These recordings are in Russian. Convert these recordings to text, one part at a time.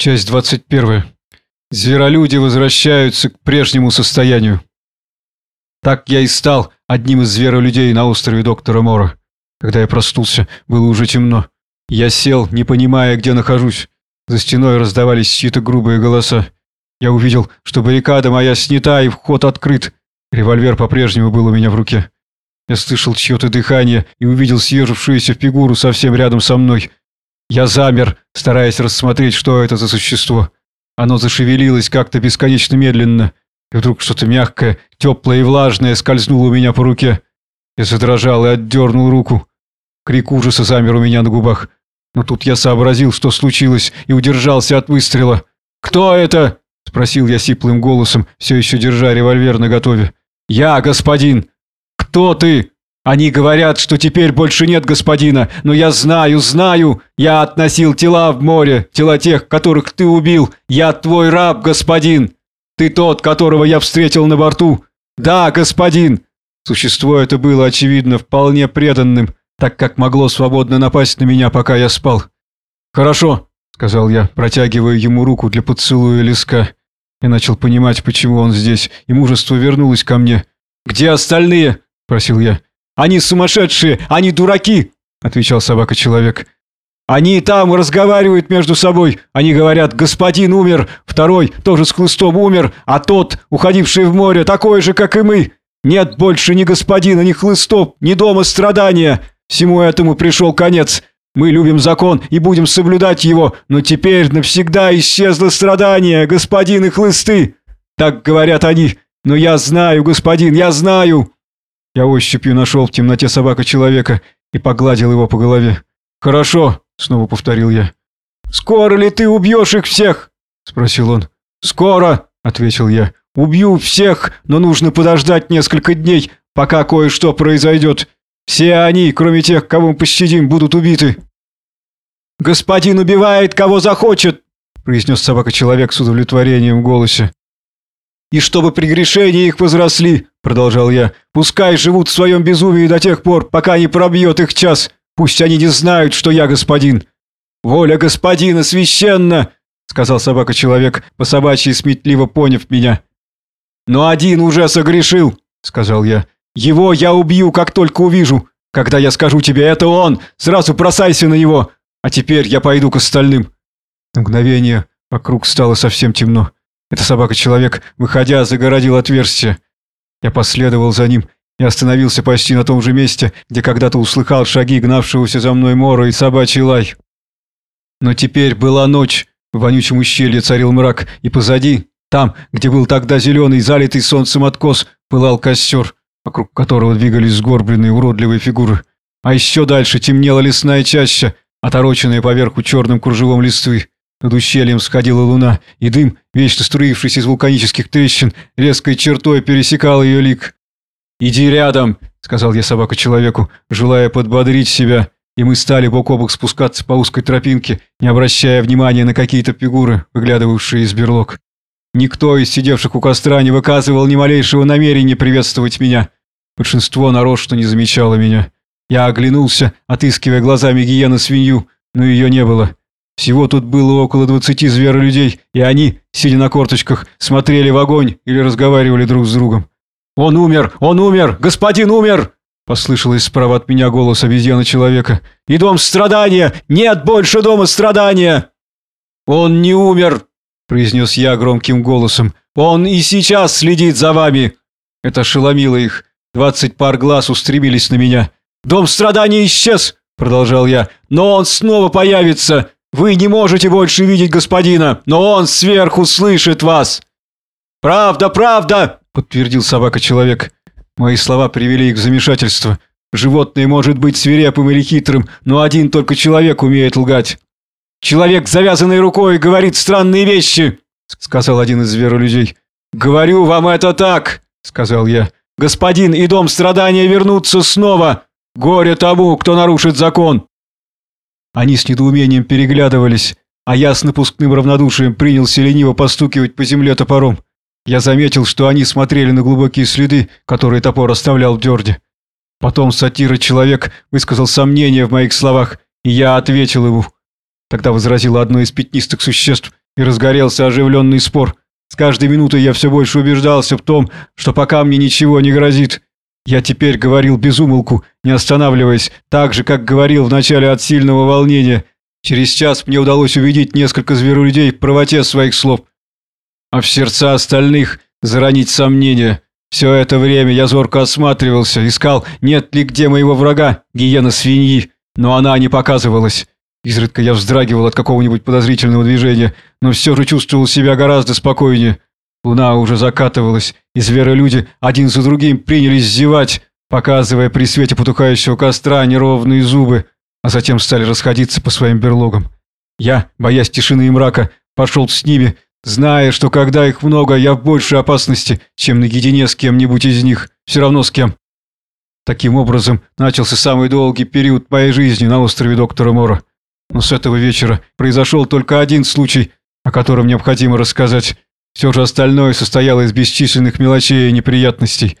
Часть 21. Зверолюди возвращаются к прежнему состоянию. Так я и стал одним из зверолюдей на острове доктора Мора. Когда я проснулся, было уже темно. Я сел, не понимая, где нахожусь. За стеной раздавались чьи-то грубые голоса. Я увидел, что баррикада моя снята и вход открыт. Револьвер по-прежнему был у меня в руке. Я слышал чье-то дыхание и увидел съежившуюся фигуру совсем рядом со мной. Я замер, стараясь рассмотреть, что это за существо. Оно зашевелилось как-то бесконечно медленно, и вдруг что-то мягкое, теплое и влажное скользнуло у меня по руке. Я задрожал и отдернул руку. Крик ужаса замер у меня на губах. Но тут я сообразил, что случилось, и удержался от выстрела. «Кто это?» – спросил я сиплым голосом, все еще держа револьвер наготове. «Я, господин!» «Кто ты?» Они говорят, что теперь больше нет господина, но я знаю, знаю, я относил тела в море, тела тех, которых ты убил. Я твой раб, господин. Ты тот, которого я встретил на борту. Да, господин. Существо это было, очевидно, вполне преданным, так как могло свободно напасть на меня, пока я спал. «Хорошо», — сказал я, протягивая ему руку для поцелуя леска. Я начал понимать, почему он здесь, и мужество вернулось ко мне. «Где остальные?» – просил я. Они сумасшедшие, они дураки!» — отвечал собака-человек. «Они там разговаривают между собой. Они говорят, господин умер, второй тоже с хлыстом умер, а тот, уходивший в море, такой же, как и мы. Нет больше ни господина, ни хлыстов, ни дома страдания. Всему этому пришел конец. Мы любим закон и будем соблюдать его, но теперь навсегда исчезло страдание, господин и хлысты. Так говорят они. Но я знаю, господин, я знаю. Я ощупью нашел в темноте собака-человека и погладил его по голове. «Хорошо», — снова повторил я. «Скоро ли ты убьешь их всех?» — спросил он. «Скоро», — ответил я. «Убью всех, но нужно подождать несколько дней, пока кое-что произойдет. Все они, кроме тех, кого мы пощадим, будут убиты». «Господин убивает, кого захочет», — произнес собака-человек с удовлетворением в голосе. «И чтобы прегрешения их возросли», — продолжал я, — «пускай живут в своем безумии до тех пор, пока не пробьет их час. Пусть они не знают, что я господин». «Воля господина священна», — сказал собака-человек, по собачьи сметливо поняв меня. «Но один уже согрешил», — сказал я. «Его я убью, как только увижу. Когда я скажу тебе, это он, сразу бросайся на него. А теперь я пойду к остальным». На мгновение вокруг стало совсем темно. Эта собака-человек, выходя, загородил отверстие. Я последовал за ним и остановился почти на том же месте, где когда-то услыхал шаги гнавшегося за мной мора и собачий лай. Но теперь была ночь, в вонючем ущелье царил мрак, и позади, там, где был тогда зеленый, залитый солнцем откос, пылал костер, вокруг которого двигались сгорбленные уродливые фигуры. А еще дальше темнела лесная чаща, отороченная поверху черным кружевом листвы. Над ущельем сходила луна, и дым, вечно струившийся из вулканических трещин, резкой чертой пересекал ее лик. «Иди рядом», — сказал я собаку-человеку, желая подбодрить себя, и мы стали бок о бок спускаться по узкой тропинке, не обращая внимания на какие-то фигуры, выглядывавшие из берлог. Никто из сидевших у костра не выказывал ни малейшего намерения приветствовать меня. Большинство нарочно не замечало меня. Я оглянулся, отыскивая глазами гиены-свинью, но ее не было. Всего тут было около двадцати зверолюдей, и они, сидя на корточках, смотрели в огонь или разговаривали друг с другом. «Он умер! Он умер! Господин умер!» Послышалось справа от меня голос обезьяна-человека. «И дом страдания! Нет больше дома страдания!» «Он не умер!» – произнес я громким голосом. «Он и сейчас следит за вами!» Это ошеломило их. Двадцать пар глаз устремились на меня. «Дом страдания исчез!» – продолжал я. «Но он снова появится! Вы не можете больше видеть господина, но он сверху слышит вас!» «Правда, правда!» – подтвердил собака-человек. Мои слова привели их в замешательство. Животное может быть свирепым или хитрым, но один только человек умеет лгать. «Человек с завязанной рукой говорит странные вещи!» – сказал один из зверолюдей. «Говорю вам это так!» – сказал я. «Господин и дом страдания вернутся снова! Горе тому, кто нарушит закон!» Они с недоумением переглядывались, а я с напускным равнодушием принялся лениво постукивать по земле топором. Я заметил, что они смотрели на глубокие следы, которые топор оставлял в дерде. Потом сатира-человек высказал сомнение в моих словах, и я ответил ему. Тогда возразило одно из пятнистых существ, и разгорелся оживленный спор. С каждой минутой я все больше убеждался в том, что пока мне ничего не грозит. Я теперь говорил без умолку, не останавливаясь, так же, как говорил вначале от сильного волнения. Через час мне удалось убедить несколько зверолюдей в правоте своих слов, а в сердца остальных заронить сомнения. Все это время я зорко осматривался, искал, нет ли где моего врага, гиена-свиньи, но она не показывалась. Изредка я вздрагивал от какого-нибудь подозрительного движения, но все же чувствовал себя гораздо спокойнее. Луна уже закатывалась, и зверолюди один за другим принялись зевать, показывая при свете потухающего костра неровные зубы, а затем стали расходиться по своим берлогам. Я, боясь тишины и мрака, пошел с ними, зная, что когда их много, я в большей опасности, чем наедине с кем-нибудь из них, все равно с кем. Таким образом, начался самый долгий период моей жизни на острове доктора Мора. Но с этого вечера произошел только один случай, о котором необходимо рассказать. Все же остальное состояло из бесчисленных мелочей и неприятностей.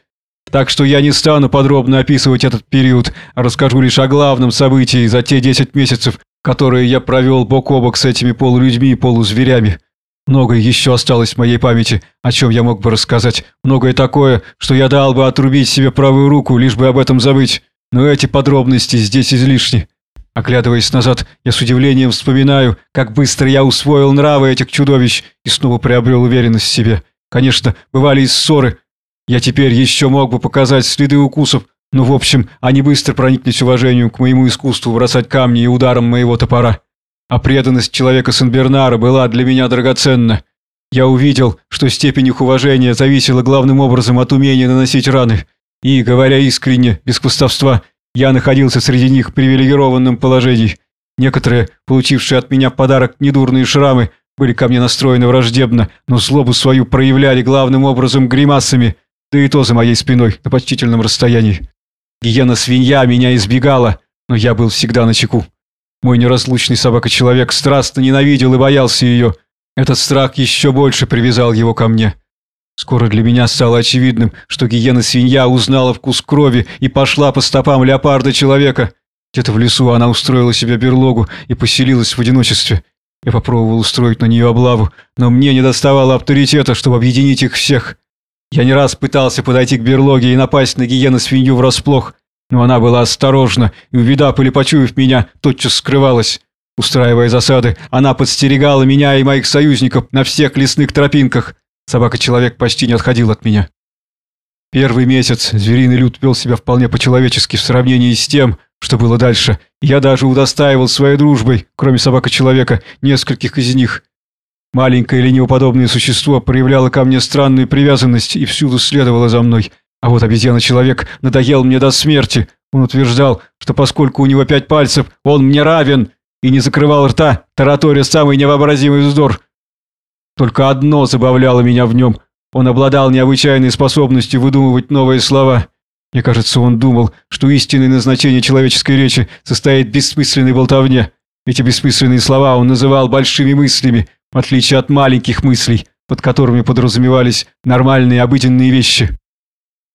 Так что я не стану подробно описывать этот период, а расскажу лишь о главном событии за те 10 месяцев, которые я провел бок о бок с этими полулюдьми и полузверями. Многое еще осталось в моей памяти, о чем я мог бы рассказать. Многое такое, что я дал бы отрубить себе правую руку, лишь бы об этом забыть. Но эти подробности здесь излишни. Оглядываясь назад, я с удивлением вспоминаю, как быстро я усвоил нравы этих чудовищ и снова приобрел уверенность в себе. Конечно, бывали и ссоры. Я теперь еще мог бы показать следы укусов, но, в общем, они быстро прониклись уважением к моему искусству бросать камни и ударом моего топора. А преданность человека Сен-Бернара была для меня драгоценна. Я увидел, что степень их уважения зависела главным образом от умения наносить раны. И, говоря искренне, без хвостовства, я находился среди них в привилегированном положении. Некоторые, получившие от меня подарок недурные шрамы, были ко мне настроены враждебно, но злобу свою проявляли главным образом гримасами, да и то за моей спиной, на почтительном расстоянии. Гиена-свинья меня избегала, но я был всегда на чеку. Мой неразлучный собака-человек страстно ненавидел и боялся ее. Этот страх еще больше привязал его ко мне. Скоро для меня стало очевидным, что гиена-свинья узнала вкус крови и пошла по стопам леопарда-человека. Где-то в лесу она устроила себе берлогу и поселилась в одиночестве. Я попробовал устроить на нее облаву, но мне не доставало авторитета, чтобы объединить их всех. Я не раз пытался подойти к берлоге и напасть на гиену-свинью врасплох, но она была осторожна и, увидав или почуяв меня, тотчас скрывалась. Устраивая засады, она подстерегала меня и моих союзников на всех лесных тропинках. Собака-человек почти не отходил от меня. Первый месяц звериный люд вел себя вполне по-человечески в сравнении с тем, что было дальше. Я даже удостаивал своей дружбой, кроме собака-человека, нескольких из них. Маленькое ленивоподобное существо проявляло ко мне странную привязанность и всюду следовало за мной. А вот обезьяна-человек надоел мне до смерти. Он утверждал, что поскольку у него пять пальцев, он мне равен, и не закрывал рта, тараторя самый невообразимый вздор. Только одно забавляло меня в нем. Он обладал необычайной способностью выдумывать новые слова. Мне кажется, он думал, что истинное назначение человеческой речи состоит в бессмысленной болтовне. Эти бессмысленные слова он называл большими мыслями, в отличие от маленьких мыслей, под которыми подразумевались нормальные обыденные вещи.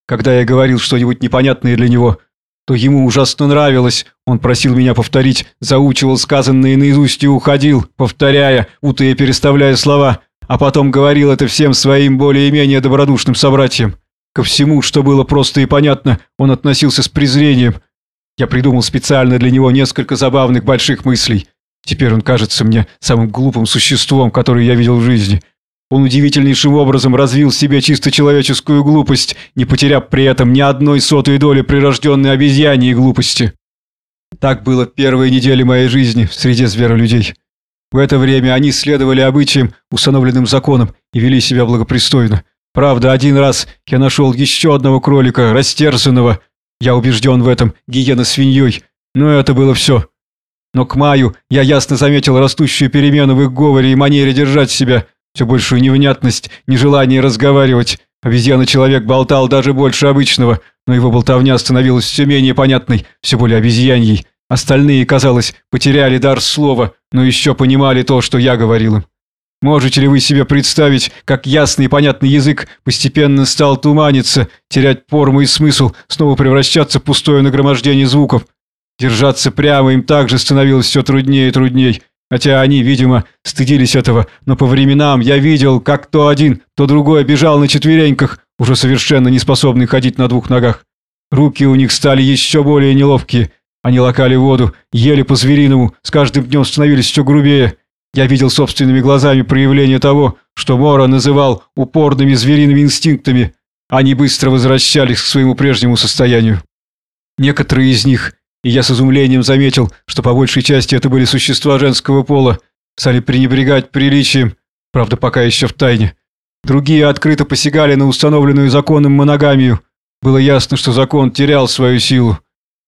Когда я говорил что-нибудь непонятное для него, то ему ужасно нравилось. Он просил меня повторить, заучивал сказанное наизусть и уходил, повторяя, утая переставляя слова а потом говорил это всем своим более-менее добродушным собратьям. Ко всему, что было просто и понятно, он относился с презрением. Я придумал специально для него несколько забавных больших мыслей. Теперь он кажется мне самым глупым существом, которое я видел в жизни. Он удивительнейшим образом развил в себе чисто человеческую глупость, не потеряв при этом ни одной сотой доли прирожденной обезьяньей глупости. Так было первые недели моей жизни в среде зверолюдей. В это время они следовали обычаям, установленным законом, и вели себя благопристойно. Правда, один раз я нашел еще одного кролика, растерзанного. Я убежден в этом, гиена свиньей. Но это было все. Но к маю я ясно заметил растущую перемену в их говоре и манере держать себя, все большую невнятность, нежелание разговаривать. Обезьяна-человек болтал даже больше обычного, но его болтовня становилась все менее понятной, все более обезьяньей. Остальные, казалось, потеряли дар слова, но еще понимали то, что я говорил им. Можете ли вы себе представить, как ясный и понятный язык постепенно стал туманиться, терять форму и смысл, снова превращаться в пустое нагромождение звуков? Держаться прямо им также становилось все труднее и труднее. Хотя они, видимо, стыдились этого, но по временам я видел, как то один, то другой бежал на четвереньках, уже совершенно не способный ходить на двух ногах. Руки у них стали еще более неловкие. Они лакали воду, ели по-звериному, с каждым днем становились все грубее. Я видел собственными глазами проявление того, что Мора называл упорными звериными инстинктами. Они быстро возвращались к своему прежнему состоянию. Некоторые из них, и я с изумлением заметил, что по большей части это были существа женского пола, стали пренебрегать приличием, правда, пока еще в тайне. Другие открыто посягали на установленную законом моногамию. Было ясно, что закон терял свою силу.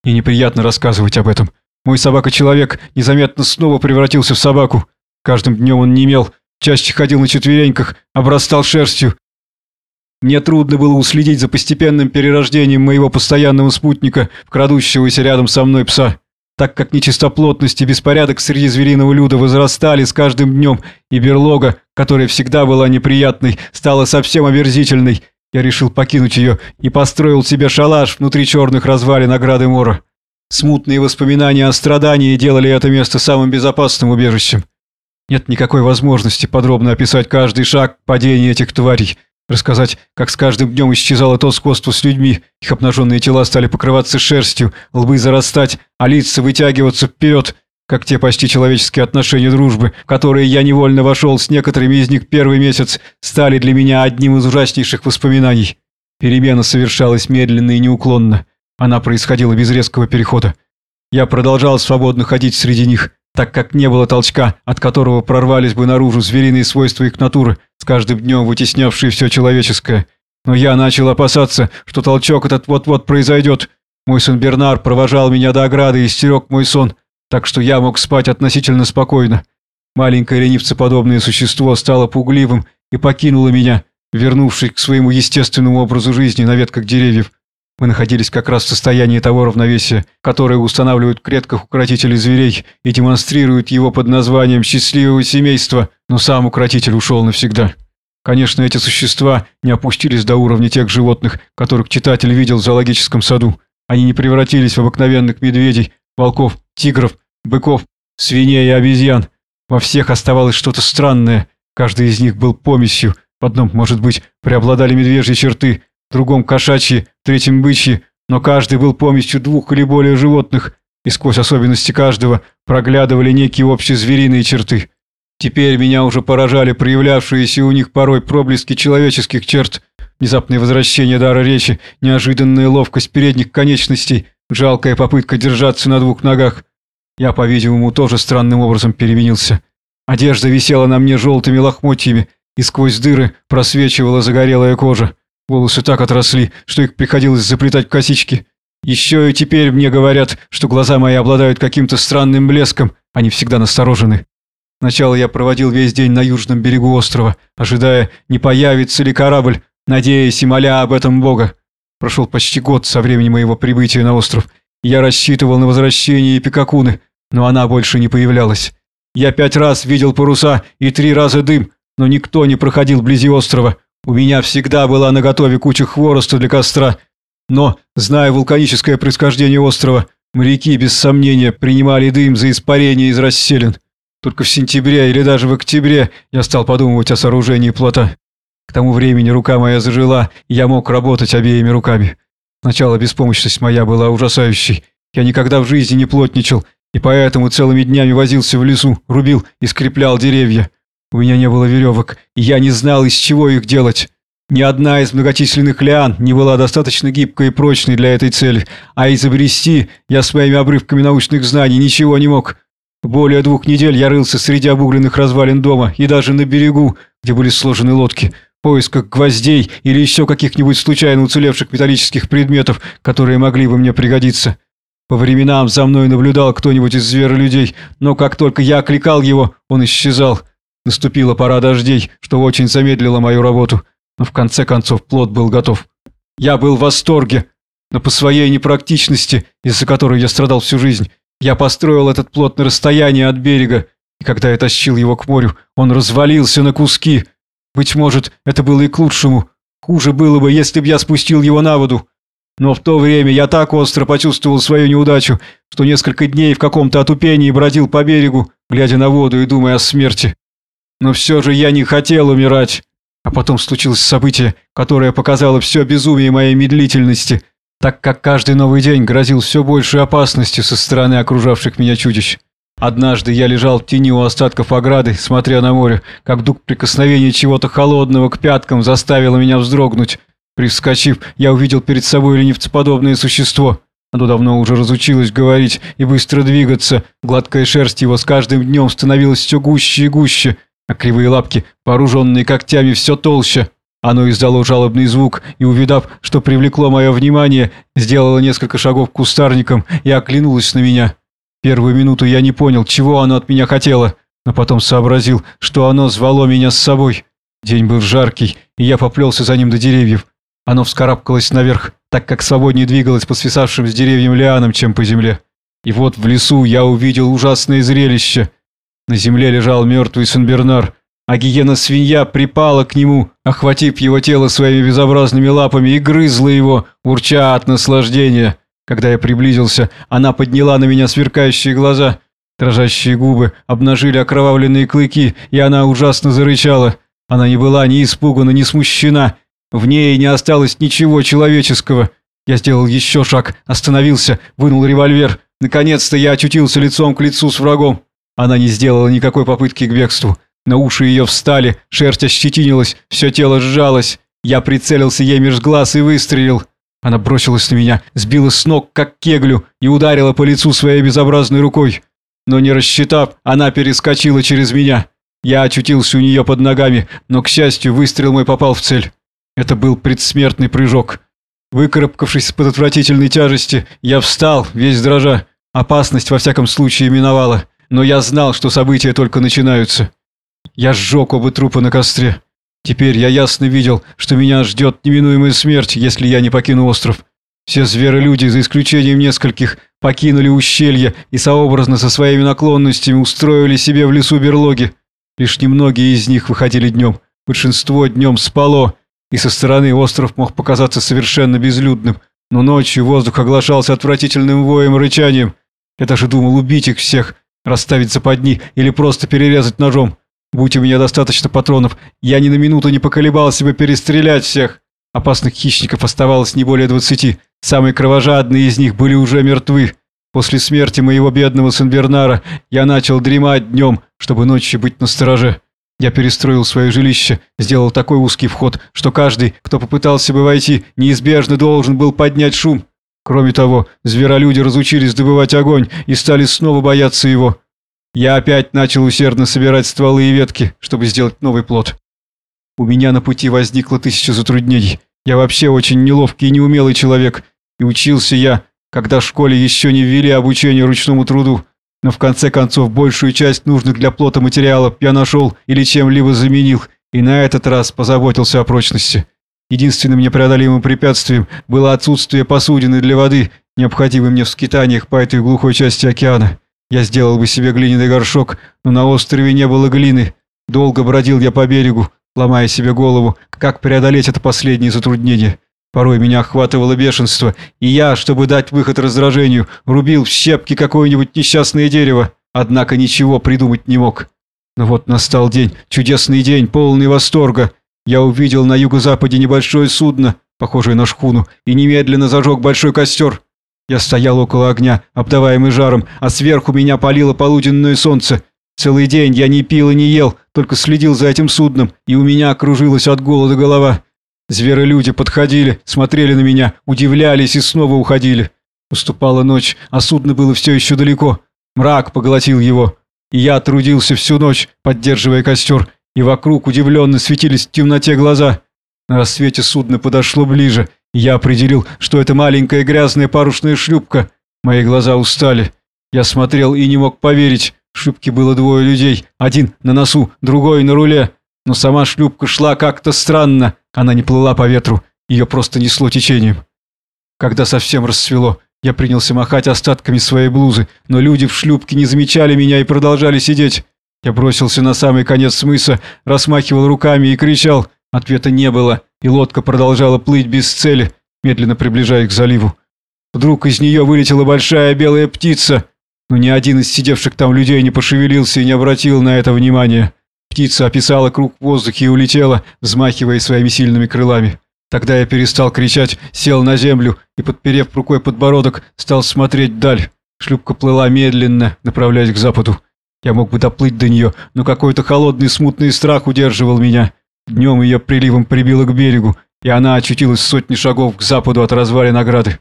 И неприятно рассказывать об этом. Мой собака-человек незаметно снова превратился в собаку. Каждым днем он не имел, чаще ходил на четвереньках, обрастал шерстью, мне трудно было уследить за постепенным перерождением моего постоянного спутника крадущегося рядом со мной пса, так как нечистоплотность и беспорядок среди звериного люда возрастали с каждым днем, и берлога, которая всегда была неприятной, стала совсем омерзительной. Я решил покинуть ее и построил себе шалаш внутри черных развалин ограды Мора. Смутные воспоминания о страдании делали это место самым безопасным убежищем. Нет никакой возможности подробно описать каждый шаг падения этих тварей. Рассказать, как с каждым днем исчезало то сходство с людьми, их обнаженные тела стали покрываться шерстью, лбы зарастать, а лица вытягиваться вперед, как те почти человеческие отношения дружбы, в которые я невольно вошел с некоторыми из них первый месяц, стали для меня одним из ужаснейших воспоминаний. Перемена совершалась медленно и неуклонно. Она происходила без резкого перехода. Я продолжал свободно ходить среди них, так как не было толчка, от которого прорвались бы наружу звериные свойства их натуры, с каждым днем вытеснявшие все человеческое. Но я начал опасаться, что толчок этот вот-вот произойдет. Мой сын Бернар провожал меня до ограды и стерег мой сон, так что я мог спать относительно спокойно. Маленькое ленивцеподобное существо стало пугливым и покинуло меня, вернувшись к своему естественному образу жизни на ветках деревьев. Мы находились как раз в состоянии того равновесия, которое устанавливают в клетках укротители зверей и демонстрируют его под названием «счастливого семейства», но сам укротитель ушел навсегда. Конечно, эти существа не опустились до уровня тех животных, которых читатель видел в зоологическом саду. Они не превратились в обыкновенных медведей, волков, тигров, быков, свиней и обезьян. Во всех оставалось что-то странное. Каждый из них был помесью. В одном, может быть, преобладали медвежьи черты, другом кошачьи, третьем бычьи, но каждый был поместью двух или более животных, и сквозь особенности каждого проглядывали некие общие звериные черты. Теперь меня уже поражали проявлявшиеся у них порой проблески человеческих черт, внезапное возвращение дара речи, неожиданная ловкость передних конечностей, жалкая попытка держаться на двух ногах. Я, по-видимому, тоже странным образом переменился. Одежда висела на мне желтыми лохмотьями, и сквозь дыры просвечивала загорелая кожа. Волосы так отросли, что их приходилось заплетать в косички. Еще и теперь мне говорят, что глаза мои обладают каким-то странным блеском, они всегда насторожены. Сначала я проводил весь день на южном берегу острова, ожидая, не появится ли корабль, надеясь и моля об этом Бога. Прошел почти год со времени моего прибытия на остров, я рассчитывал на возвращение Пикакуны, но она больше не появлялась. Я пять раз видел паруса и три раза дым, но никто не проходил вблизи острова. У меня всегда была наготове куча хвороста для костра, но, зная вулканическое происхождение острова, моряки, без сомнения, принимали дым за испарение из расселин. Только в сентябре или даже в октябре я стал подумывать о сооружении плота. К тому времени рука моя зажила, и я мог работать обеими руками. Сначала беспомощность моя была ужасающей. Я никогда в жизни не плотничал, и поэтому целыми днями возился в лесу, рубил и скреплял деревья. У меня не было веревок, и я не знал, из чего их делать. Ни одна из многочисленных лиан не была достаточно гибкой и прочной для этой цели, а изобрести я своими обрывками научных знаний ничего не мог. Более двух недель я рылся среди обугленных развалин дома и даже на берегу, где были сложены лодки, поисках гвоздей или еще каких-нибудь случайно уцелевших металлических предметов, которые могли бы мне пригодиться. По временам за мной наблюдал кто-нибудь из зверолюдей, но как только я окликал его, он исчезал. Наступила пора дождей, что очень замедлило мою работу, но в конце концов плод был готов. Я был в восторге, но по своей непрактичности, из-за которой я страдал всю жизнь, я построил этот плод на расстоянии от берега, и когда я тащил его к морю, он развалился на куски. Быть может, это было и к лучшему. Хуже было бы, если бы я спустил его на воду. Но в то время я так остро почувствовал свою неудачу, что несколько дней в каком-то отупении бродил по берегу, глядя на воду и думая о смерти. Но все же я не хотел умирать. А потом случилось событие, которое показало все безумие моей медлительности, так как каждый новый день грозил все большей опасностью со стороны окружавших меня чудищ. Однажды я лежал в тени у остатков ограды, смотря на море, как вдруг прикосновение чего-то холодного к пяткам заставило меня вздрогнуть. Привскочив, я увидел перед собой ленивцеподобное существо. Оно давно уже разучилось говорить и быстро двигаться. Гладкая шерсть его с каждым днем становилась все гуще и гуще, а кривые лапки, вооруженные когтями, все толще. Оно издало жалобный звук и, увидав, что привлекло мое внимание, сделало несколько шагов к кустарникам и оглянулось на меня. Первую минуту я не понял, чего оно от меня хотело, но потом сообразил, что оно звало меня с собой. День был жаркий, и я поплелся за ним до деревьев. Оно вскарабкалось наверх, так как свободнее двигалось по свисавшим с деревьям лианам, чем по земле. И вот в лесу я увидел ужасное зрелище. На земле лежал мертвый Сен-Бернар, а гиена-свинья припала к нему, охватив его тело своими безобразными лапами и грызла его, урча от наслаждения. Когда я приблизился, она подняла на меня сверкающие глаза. Дрожащие губы обнажили окровавленные клыки, и она ужасно зарычала. Она не была ни испугана, ни смущена. В ней не осталось ничего человеческого. Я сделал еще шаг, остановился, вынул револьвер. Наконец-то я очутился лицом к лицу с врагом. Она не сделала никакой попытки к бегству. На уши ее встали, шерсть ощетинилась, все тело сжалось. Я прицелился ей меж глаз и выстрелил. Она бросилась на меня, сбила с ног, как кеглю, и ударила по лицу своей безобразной рукой. Но не рассчитав, она перескочила через меня. Я очутился у нее под ногами, но, к счастью, выстрел мой попал в цель. Это был предсмертный прыжок. Выкарабкавшись под отвратительной тяжести, я встал, весь дрожа. Опасность, во всяком случае, миновала. Но я знал, что события только начинаются. Я сжег оба трупа на костре. Теперь я ясно видел, что меня ждет неминуемая смерть, если я не покину остров. Все зверолюди, за исключением нескольких, покинули ущелье и сообразно со своими наклонностями устроили себе в лесу берлоги. Лишь немногие из них выходили днем. Большинство днем спало, и со стороны остров мог показаться совершенно безлюдным. Но ночью воздух оглашался отвратительным воем и рычанием. Я даже думал убить их всех, расставить западни или просто перерезать ножом. Будь у меня достаточно патронов, я ни на минуту не поколебался бы перестрелять всех. Опасных хищников оставалось не более двадцати. Самые кровожадные из них были уже мертвы. После смерти моего бедного Сенбернара я начал дремать днем, чтобы ночью быть настороже. Я перестроил свое жилище, сделал такой узкий вход, что каждый, кто попытался бы войти, неизбежно должен был поднять шум. Кроме того, зверолюди разучились добывать огонь и стали снова бояться его. Я опять начал усердно собирать стволы и ветки, чтобы сделать новый плод. У меня на пути возникло тысяча затруднений. Я вообще очень неловкий и неумелый человек, и учился я, когда в школе еще не ввели обучение ручному труду. Но в конце концов большую часть нужных для плота материалов я нашел или чем-либо заменил, и на этот раз позаботился о прочности. Единственным непреодолимым препятствием было отсутствие посудины для воды, необходимой мне в скитаниях по этой глухой части океана. Я сделал бы себе глиняный горшок, но на острове не было глины. Долго бродил я по берегу, ломая себе голову, как преодолеть это последнее затруднение. Порой меня охватывало бешенство, и я, чтобы дать выход раздражению, рубил в щепки какое-нибудь несчастное дерево, однако ничего придумать не мог. Но вот настал день, чудесный день, полный восторга. Я увидел на юго-западе небольшое судно, похожее на шхуну, и немедленно зажег большой костер. Я стоял около огня, обдаваемый жаром, а сверху меня палило полуденное солнце. Целый день я не пил и не ел, только следил за этим судном, и у меня кружилась от голода голова. Зверолюди подходили, смотрели на меня, удивлялись и снова уходили. Уступала ночь, а судно было все еще далеко. Мрак поглотил его. И я трудился всю ночь, поддерживая костер, и вокруг удивленно светились в темноте глаза. На рассвете судно подошло ближе, я определил, что это маленькая грязная парусная шлюпка. Мои глаза устали. Я смотрел и не мог поверить. В шлюпке было двое людей. Один на носу, другой на руле. Но сама шлюпка шла как-то странно. Она не плыла по ветру. Ее просто несло течением. Когда совсем рассвело, я принялся махать остатками своей блузы, но люди в шлюпке не замечали меня и продолжали сидеть. Я бросился на самый конец мыса, расмахивал руками и кричал. Ответа не было и лодка продолжала плыть без цели. медленно приближаясь к заливу. Вдруг из нее вылетела большая белая птица, но ни один из сидевших там людей не пошевелился и не обратил на это внимания. Птица описала круг в воздухе и улетела, взмахивая своими сильными крылами. Тогда я перестал кричать, сел на землю и, подперев рукой подбородок, стал смотреть вдаль. Шлюпка плыла медленно, направляясь к западу. Я мог бы доплыть до нее, но какой-то холодный смутный страх удерживал меня. Днем ее приливом прибило к берегу, и она очутилась сотни шагов к западу от развалин награды.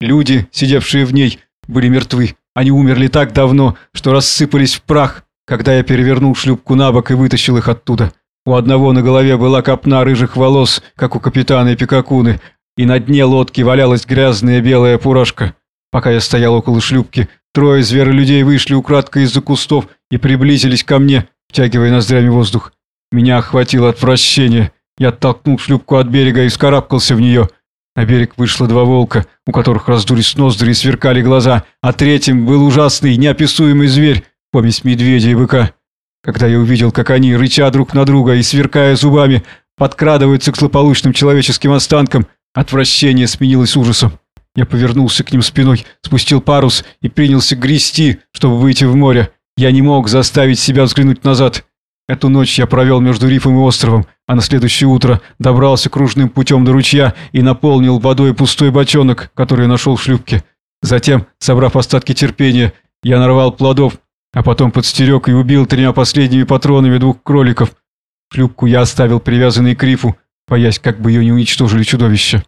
Люди, сидевшие в ней, были мертвы. Они умерли так давно, что рассыпались в прах, когда я перевернул шлюпку на бок и вытащил их оттуда. У одного на голове была копна рыжих волос, как у капитана Пикакуны, и на дне лодки валялась грязная белая пурашка. Пока я стоял около шлюпки, трое зверолюдей вышли украдкой из-за кустов и приблизились ко мне, втягивая ноздрями воздух. Меня охватило отвращение. Я оттолкнул шлюпку от берега и вскарабкался в нее. На берег вышло два волка, у которых раздулись ноздри и сверкали глаза, а третьим был ужасный, неописуемый зверь, помесь медведя и быка. Когда я увидел, как они, рыча друг на друга и сверкая зубами, подкрадываются к злополучным человеческим останкам, отвращение сменилось ужасом. Я повернулся к ним спиной, спустил парус и принялся грести, чтобы выйти в море. Я не мог заставить себя взглянуть назад. Эту ночь я провел между рифом и островом, а на следующее утро добрался кружным путем до ручья и наполнил водой пустой бочонок, который я нашел в шлюпке. Затем, собрав остатки терпения, я нарвал плодов, а потом подстерег и убил тремя последними патронами двух кроликов. Шлюпку я оставил привязанной к рифу, боясь, как бы ее не уничтожили чудовища.